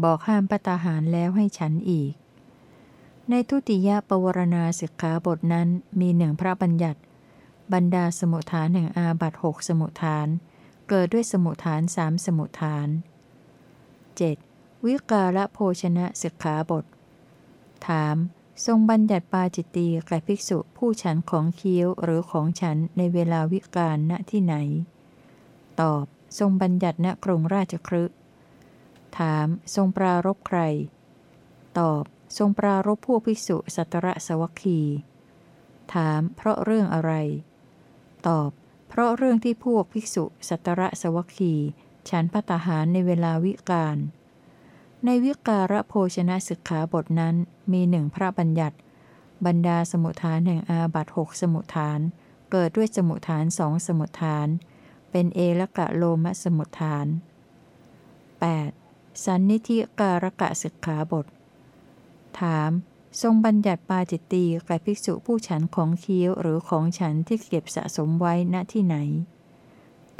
Speaker 1: บอกห้ามปตาหารแล้วให้ฉันอีก ในทุติยปวารณาสิกขาบทนั้นมีหนึ่งพระบัญญัติ บรรดาสมุทฐานแห่งอาบัตหกสมุทฐาน เกิดด้วยสมุทฐานสามสมุทฐาน 7. วิกาละโภชนะสิกขาบท ถาม ทรงบัญญัติปาจิตตีแก่ภิกษุผู้ฉันของเคี้ยวหรือของฉันในเวลาวิกาลณที่ไหน ตอบ ทรงบัญญัติณกรุงราชครึถาม ทรงปรารบใคร ตอบ ทรงปรารบพวกภิกษุสัตระสวัคคี ถาม เพราะเรื่องอะไร ตอบ เพราะเรื่องที่พวกภิกษุสัตระสวัคคี ฉันพัตหารในเวลาวิกาล ในวิการะโภชนะศึกขาบทนั้นมีหนึ่งพระบัญญัติ บรรดาสมุทฐานแห่งอาบัตหกสมุทฐาน เกิดด้วยสมุทฐานสองสมุทฐาน เป็นเอละกะโลมสมุทฐาน 8. สันนิธิการกะศึกขาบท ถาม ทรงบัญญัติปาจิตตีแก่ภิกษุผู้ฉันของเคี้ยวหรือของฉันที่เก็บสะสมไว้ณที่ไหน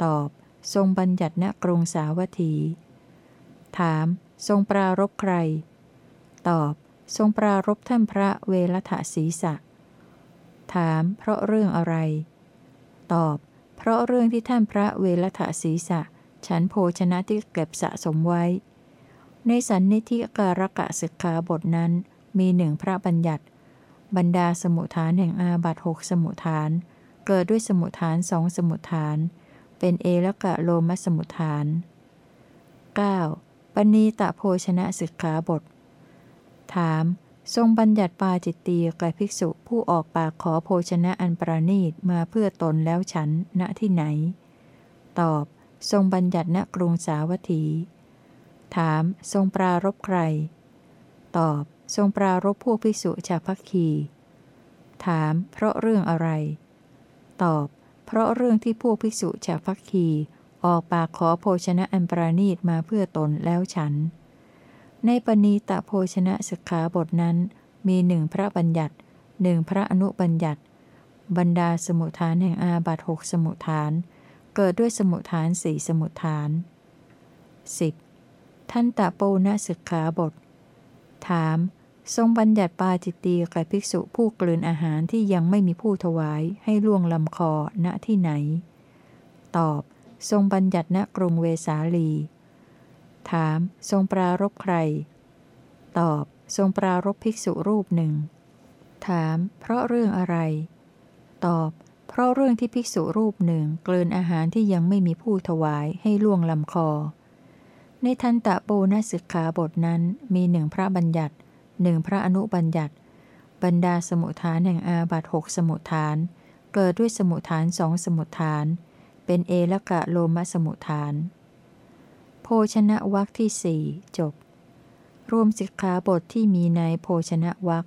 Speaker 1: ตอบ ทรงบัญญัติณกรุงสาวัตถี ถาม ทรงปรารบใคร ตอบ ทรงปรารบท่านพระเวรถศีสะ ถาม เพราะเรื่องอะไร ตอบ เพราะเรื่องที่ท่านพระเวรถศีสะ ฉันโภชนะที่เก็บสะสมไว้ ในสันนิธิการกะศึกขาบทนั้นมีหนึ่งพระบัญญัติ บรรดาสมุทฐานแห่งอาบัตหกสมุทฐาน เกิดด้วยสมุทฐานสองสมุทฐาน เป็นเอละกะโลมสมุทฐาน 9. ปณีตะโภชนะสิกขาบท ถาม ทรงบัญญัติปาจิตตีแก่ภิกษุผู้ออกปากขอโภชนะอันประณีตมาเพื่อตนแล้วฉัน ณที่ไหน ตอบ ทรงบัญญัติณกรุงสาวัตถี ถาม ทรงปรารบใคร ตอบ ทรงปรารบพวกภิกษุชาวพักคี ถาม เพราะเรื่องอะไร ตอบ เพราะเรื่องที่พวกภิกษุชาวพักคี ออกปากขอโภชนะอันปราณีตมาเพื่อตนแล้วฉัน ในปณีตะโภชนะสิกขาบทนั้น มีหนึ่งพระบัญญัติหนึ่งพระอนุบัญญัติ บรรดาสมุทฐานแห่งอาบัตหกสมุทฐาน เกิดด้วยสมุทฐานสี่สมุทฐาน 10. ท่านตะโปนสิกขาบท ถาม ทรงบัญญัติปาจิตตีแก่ภิกษุผู้กลืนอาหารที่ยังไม่มีผู้ถวายให้ล่วงลำคอณที่ไหน ตอบ ทรงบัญญัติณกรุงเวสาลี ถาม ทรงปรารบใคร ตอบ ทรงปรารบภิกษุรูปหนึ่ง ถาม เพราะเรื่องอะไร ตอบ เพราะเรื่องที่ภิกษุรูปหนึ่งกลืนอาหารที่ยังไม่มีผู้ถวายให้ล่วงลำคอ ในทันตะโปนสิกขาบทนั้นมีหนึ่งพระบัญญัติหนึ่งพระอนุบัญญัติ บรรดาสมุทฐานแห่งอาบัตหกสมุทฐาน เกิดด้วยสมุทฐานสองสมุทฐาน เป็นเอละกะโลมสมุทฐาน ชนะวักที่สี่จบ รวมสิกขาบทที่มีในโภชนะวัก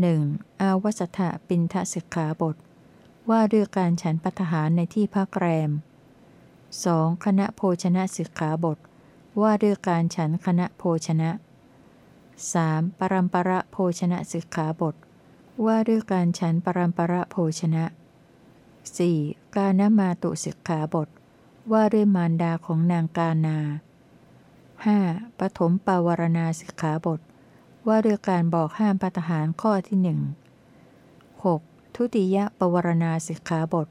Speaker 1: หนึ่งอาวสถะปินทสิกขาบท ว่าด้วยการฉันพัฒหารในที่พักแรม 2. คณะโภชนะสิกขาบท ว่าด้วยการฉันคณะโภชนะ 3. ปรัมประโภชนะสิกขาบท ว่าด้วยการฉันปรัมประโภชนะ 4. การนมาตุสิกขาบท ว่าด้วยมารดาของนางกานา 5. ปฐมปาวารณาสิกขาบท ว่าด้วยการบอกห้ามปัตหารข้อที่หนึ่ง 6. ทุติยปวารณาสิกขาบท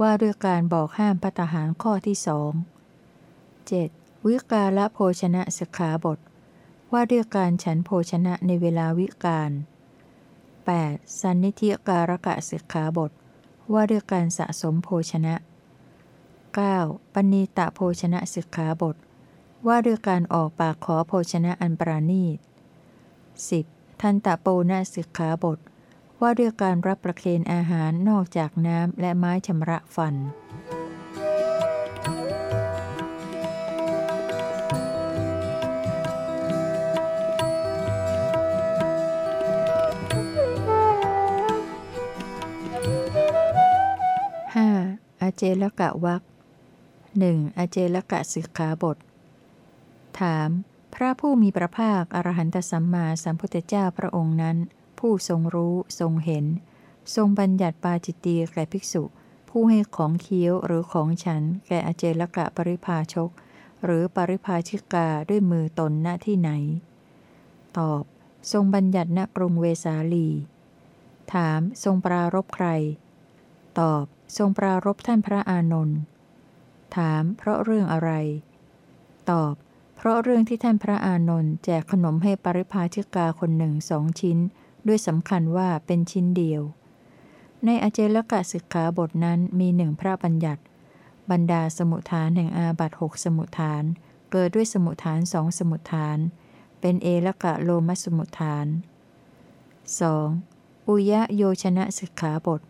Speaker 1: ว่าด้วยการบอกห้ามปัตหารข้อที่สอง 7. วิกาละโภชนะสิกขาบท ว่าด้วยการฉันโภชนะในเวลาวิกาล 8. สันนิธิการกะสิกขาบท ว่าด้วยการสะสมโภชนะ 9. ปณีตะโภชนะสิกขาบท ว่าด้วยการออกปากขอโภชนะอันปราณีต 10. ทันตะโปนะสิกขาบท ว่าด้วยการรับประเคนอาหารนอกจากน้ำและไม้ชำระฟัน 5. อาเจลกะวัก หนึ่งอเจลกะสิกขาบท ถาม พระผู้มีพระภาค อรหันตสัมมาสัมพุทธเจ้าพระองค์นั้น ผู้ทรงรู้ทรงเห็น ทรงบัญญัติปาจิตตีแก่ภิกษุ ผู้ให้ของเคี้ยวหรือของฉัน แก่อเจลกะปริภาชก หรือปริภาชิกาด้วยมือตนณที่ไหน ตอบ ทรงบัญญัติณกรุงเวสาลี ถามทรงปรารบใคร ตอบ ทรงปรารบท่านพระอานนท์ ถาม เพราะเรื่องอะไร ตอบ เพราะเรื่องที่ท่านพระอานนท์แจกขนมให้ปริพาชิกาคนหนึ่งสองชิ้น ด้วยสำคัญว่าเป็นชิ้นเดียว ในอเจลกะศึกขาบทนั้นมีหนึ่งพระบัญญัติ บรรดาสมุทฐานแห่งอาบัตหกสมุทฐาน เกิดด้วยสมุทฐานสองสมุทฐาน เป็นเอลกะโลมสมุทฐาน 2. อุยะโยชนะศึกขาบท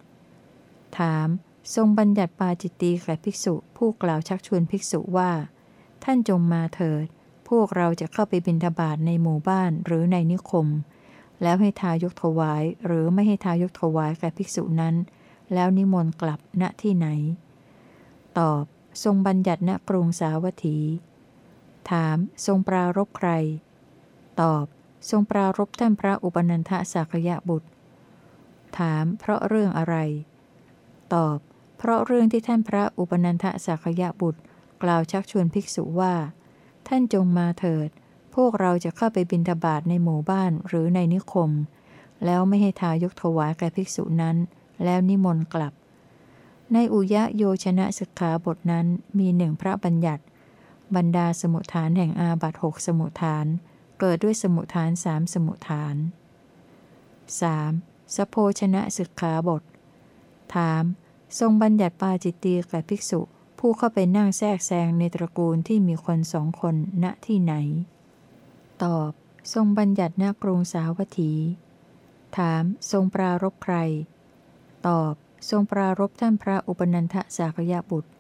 Speaker 1: ถาม ทรงบัญญัติปาจิตตีแก่ภิกษุผู้กล่าวชักชวนภิกษุว่า ท่านจงมาเถิด พวกเราจะเข้าไปบิณฑบาตในหมู่บ้านหรือในนิคม แล้วให้ทายกถวายหรือไม่ให้ทายกถวายแก่ภิกษุนั้น แล้วนิมนต์กลับณที่ไหน ตอบ ทรงบัญญัติณกรุงสาวัตถี ถาม ทรงปรารบใคร ตอบ ทรงปรารบท่านพระอุปนันทสักยะบุตร ถาม เพราะเรื่องอะไร ตอบ เพราะเรื่องที่ท่านพระอุปนันทสักยะบุตร กล่าวชักชวนภิกษุว่า ท่านจงมาเถิด พวกเราจะเข้าไปบินทบาทในหมู่บ้านหรือในนิคม แล้วไม่ให้ทายกถวายแก่ภิกษุนั้น แล้วนิมนต์กลับ ในอุยะโยชนะสิกขาบทนั้นมีหนึ่งพระบัญญัติ บรรดาสมุทฐานแห่งอาบัตหกสมุทฐาน เกิดด้วยสมุทฐานสามสมุทฐาน 3. สโพชนะสิกขาบท ถาม ทรงบัญญัติปาจิตตีแก่ภิกษุ ผู้เข้าไปนั่งแทรกแซงในตระกูลที่มีคนสองคนณที่ไหน ตอบ ทรงบัญญัติณกรุงสาวัตถี ถาม ทรงปรารบใคร ตอบ ทรงปรารบท่านพระอุปนันทสากยะบุตร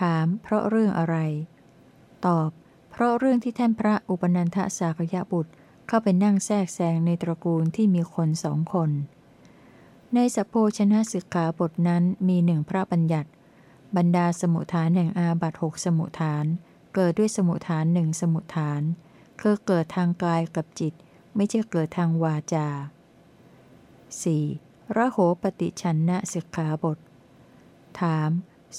Speaker 1: ถาม เพราะเรื่องอะไร ตอบ เพราะเรื่องที่ท่านพระอุปนันทสากยะบุตรเข้าไปนั่งแทรกแซงในตระกูลที่มีคนสองคน ในสโภชนะสึกขาบทนั้นมีหนึ่งพระบัญญัติ บรรดาสมุทฐานแห่งอาบัตหกสมุทฐาน เกิดด้วยสมุทฐานหนึ่งสมุทฐานคือเกิดทางกายกับจิต ไม่ใช่เกิดทางวาจา 4. ระโหปฏิชันนะสึกขาบท ถาม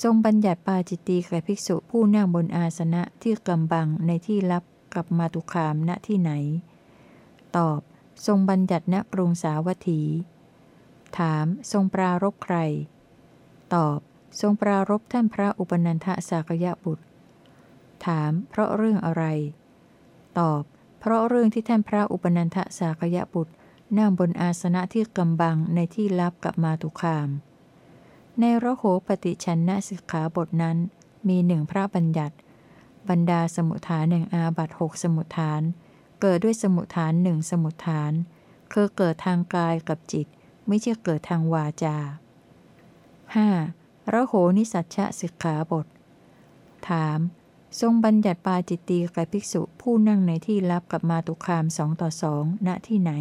Speaker 1: ทรงบัญญัติปาจิตตีแก่ภิกษุผู้นั่งบนอาสนะที่กำบังในที่ลับกับมาตุคามณที่ไหน ตอบ ทรงบัญญัติณกรุงสาวัตถี ถามทรงปรารบใคร ตอบ ทรงปรารบท่านพระอุปนันทสากยะบุตร ถาม เพราะเรื่องอะไร ตอบ เพราะเรื่องที่ท่านพระอุปนันทสากยะบุตรนั่งบนอาสนะที่กำบังในที่ลับกับมาตุคาม ในระโหปฏิชันนสิกขาบทนั้นมีหนึ่งพระบัญญัติ บรรดาสมุทฐานหนึ่งอาบัตหกสมุทฐาน เกิดด้วยสมุทฐานหนึ่งสมุทฐาน คือเกิดทางกายกับจิต ไม่ใช่เกิดทางวาจา 5. ระโหนิสัชชะสิกขาบท ถาม ทรงบัญญัติปาจิตตีแก่ภิกษุผู้นั่งในที่ลับกับมาตุคามสองต่อสองณที่ไหน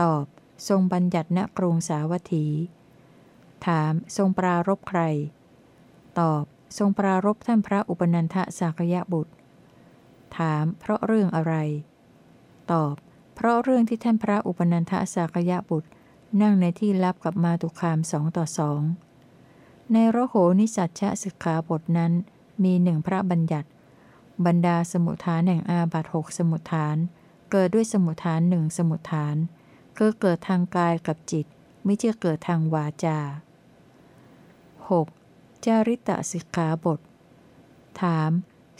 Speaker 1: ตอบ ทรงบัญญัติณกรุงสาวัตถี ถาม ทรงปรารบใคร ตอบ ทรงปรารบท่านพระอุปนันทสากยะบุตร ถาม เพราะเรื่องอะไร ตอบ เพราะเรื่องที่ท่านพระอุปนันทสากยะบุตร นั่งในที่ลับกับมาตุคามสองต่อสองในระโหนิสัชชะสิกขาบทนั้นมีหนึ่งพระบัญญัติ บรรดาสมุทฐานแห่งอาบัตหกสมุทฐาน เกิดด้วยสมุทฐานหนึ่งสมุทฐานคือเกิดทางกายกับจิต ไม่ใช่เกิดทางวาจา 6. จาริตสิกขาบท ถาม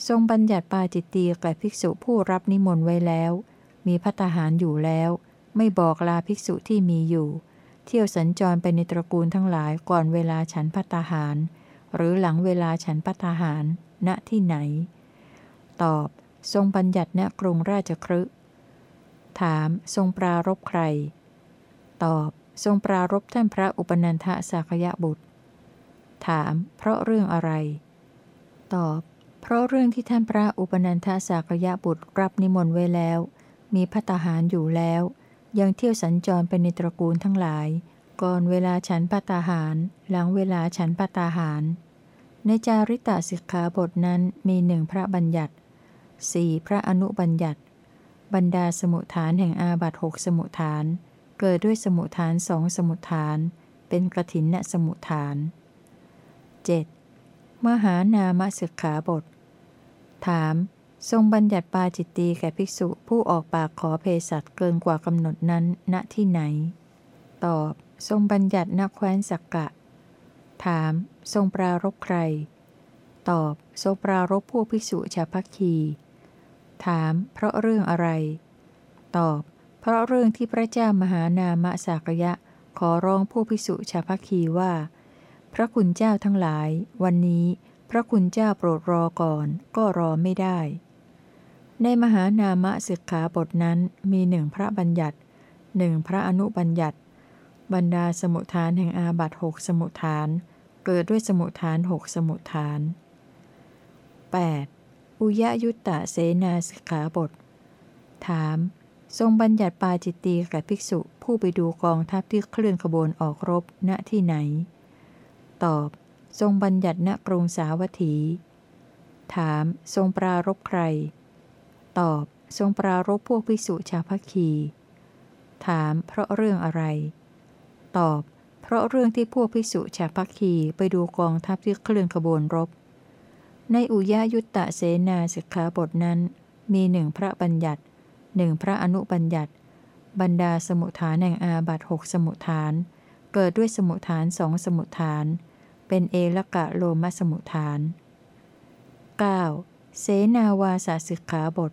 Speaker 1: ทรงบัญญัติปาจิตตีแก่ภิกษุผู้รับนิมนต์ไว้แล้ว มีพัตหารอยู่แล้ว ไม่บอกลาภิกษุที่มีอยู่ เที่ยวสัญจรไปในตระกูลทั้งหลายก่อนเวลาฉันพัตาหาร หรือหลังเวลาฉันพัตาหาร ณที่ไหน ตอบ ทรงบัญญัติณกรุงราชครึถาม ทรงปรารบใคร ตอบ ทรงปรารบท่านพระอุปนันทสากยะบุตร ถาม เพราะเรื่องอะไร ตอบ เพราะเรื่องที่ท่านพระอุปนันทสากยะบุตรรับนิมนต์ไว้แล้ว มีพัตหารอยู่แล้ว ยังเที่ยวสัญจรไปในตระกูลทั้งหลาย ก่อนเวลาฉันพัตหาร หลังเวลาฉันพัตหาร ในจาริตาสิกขาบทนั้นมีหนึ่งพระบัญญัติสี่พระอนุบัญญัติ บรรดาสมุทฐานแห่งอาบัตหกสมุทฐาน เกิดด้วยสมุทฐานสองสมุทฐาน เป็นกระถินณสมุทฐาน 7. มหานามสิกขาบท ถาม ทรงบัญญัติปาจิตตีแก่ภิกษุผู้ออกปากขอเพสัตเกินกว่ากำหนดนั้นณที่ไหน ตอบ ทรงบัญญัติณแคว้นสักกะ ถาม ทรงปรารบใคร ตอบ ทรงปรารบผู้ภิกษุชาวพักคี ถาม เพราะเรื่องอะไร ตอบ เพราะเรื่องที่พระเจ้ามหานามสากยะขอร้องผู้ภิกษุชาพักคีว่า พระคุณเจ้าทั้งหลาย วันนี้ พระคุณเจ้าโปรดรอก่อน ก็รอไม่ได้ ในมหานามะสิกขาบทนั้นมีหนึ่งพระบัญญัติหนึ่งพระอนุบัญญัติ บรรดาสมุทฐานแห่งอาบัตหกสมุทฐาน เกิดด้วยสมุทฐานหกสมุทฐาน 8. อุยยุตตะเสนาสิกขาบท ถาม ทรงบัญญัติปาจิตตีแก่ภิกษุผู้ไปดูกองทัพที่เคลื่อนขบวนออกรบณที่ไหน ตอบ ทรงบัญญัติณกรุงสาวัตถี ถาม ทรงปรารบใคร ตอบทรงปรารบพวกภิกษุชาวพัคี ถามเพราะเรื่องอะไร ตอบ เพราะเรื่องที่พวกภิกษุชาวพัคีไปดูกองทัพที่เคลื่อนขบวนรบ ในอุยายุตตะเสนาสิกขาบทนั้น มีหนึ่งพระบัญญัติหนึ่งพระอนุบัญญัติ บรรดาสมุทฐานแห่งอาบัตหกสมุทฐาน เกิดด้วยสมุทฐานสองสมุทฐาน เป็นเอลกะโลมสมุทฐาน 9. เสนาวาสสิกขาบท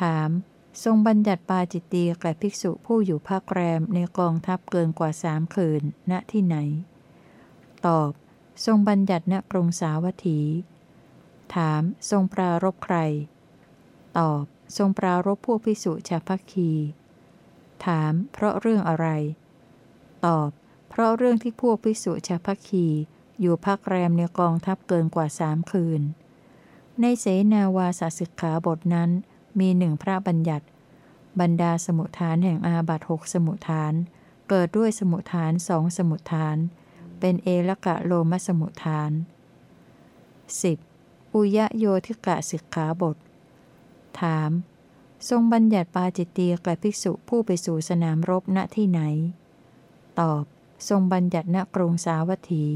Speaker 1: ถาม ทรงบัญญัติปาจิตตีแก่ภิกษุผู้อยู่ภาคแรมในกองทัพเกินกว่าสามคืน ณ ที่ไหน ตอบ ทรงบัญญัติณกรุงสาวัตถี ถาม ทรงปรารบใคร ตอบ ทรงปรารบผู้ภิกษุชาพักคี ถาม เพราะเรื่องอะไร ตอบ เพราะเรื่องที่พวกภิกษุชาพักคีอยู่พักแรมในกองทัพเกินกว่าสามคืน ในเสนาวาสสิกขาบทนั้น มีหนึ่งพระบัญญัติ บรรดาสมุทฐานแห่งอาบัตหกสมุทฐาน เกิดด้วยสมุทฐานสองสมุทฐาน เป็นเอลกะโลมสมุทฐาน 10. อุยะโยธิกะสิกขาบท ถาม ทรงบัญญัติปาจิตตีแก่ภิกษุผู้ไปสู่สนามรบณที่ไหน ตอบ ทรงบัญญัติณกรุงสาวัตถี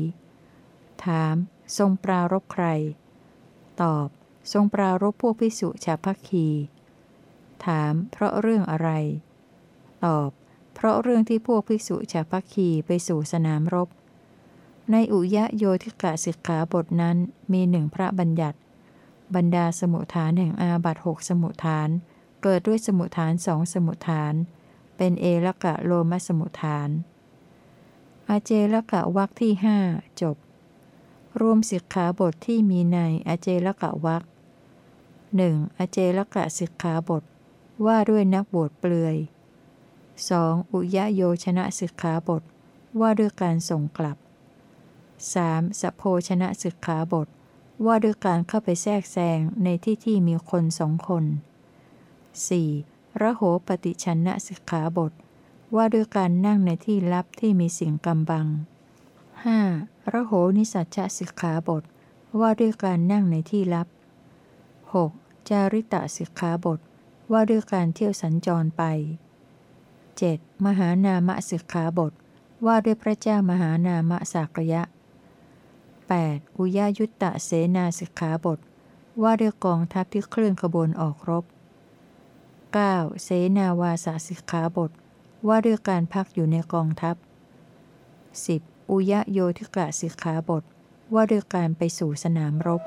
Speaker 1: ถาม ทรงปรารบใคร ตอบ ทรงปรารบพวกพิสุชาวพักคี ถาม เพราะเรื่องอะไร ตอบ เพราะเรื่องที่พวกภิกษุชาวพักคีไปสู่สนามรบ ในอุยะโยธิกะสิกขาบทนั้นมีหนึ่งพระบัญญัติ บรรดาสมุทฐานแห่งอาบัตหกสมุทฐาน เกิดด้วยสมุทฐานสองสมุทฐาน เป็นเอละกะโลมสมุทฐาน อาเจละกะวักที่ห้าจบรวมสิกขาบทที่มีในอาเจละกะวัก หนึ่งอเจลกะสิกขาบท ว่าด้วยนักบวชเปลือย 2. อุยโยชนะสิกขาบท ว่าด้วยการส่งกลับ 3. สโพชนะสิกขาบท ว่าด้วยการเข้าไปแทรกแซงในที่ที่มีคนสองคน 4. ระโหปฏิชนะสิกขาบท ว่าด้วยการนั่งในที่ลับที่มีสิ่งกำบัง 5. ระโหนิสัชสิกขาบท ว่าด้วยการนั่งในที่ลับ 6. จาริตะสิกขาบท ว่าด้วยการเที่ยวสัญจรไป 7. มหานามสิกขาบท ว่าด้วยพระเจ้ามหานามสากยะ 8. อุยายุตตะเสนาสิกขาบท ว่าด้วยกองทัพที่เคลื่อนขบวนออกรบ 9. เสนาวาสสิกขาบท ว่าด้วยการพักอยู่ในกองทัพ 10. อุยโยธิกะสิกขาบท ว่าด้วยการไปสู่สนามรบ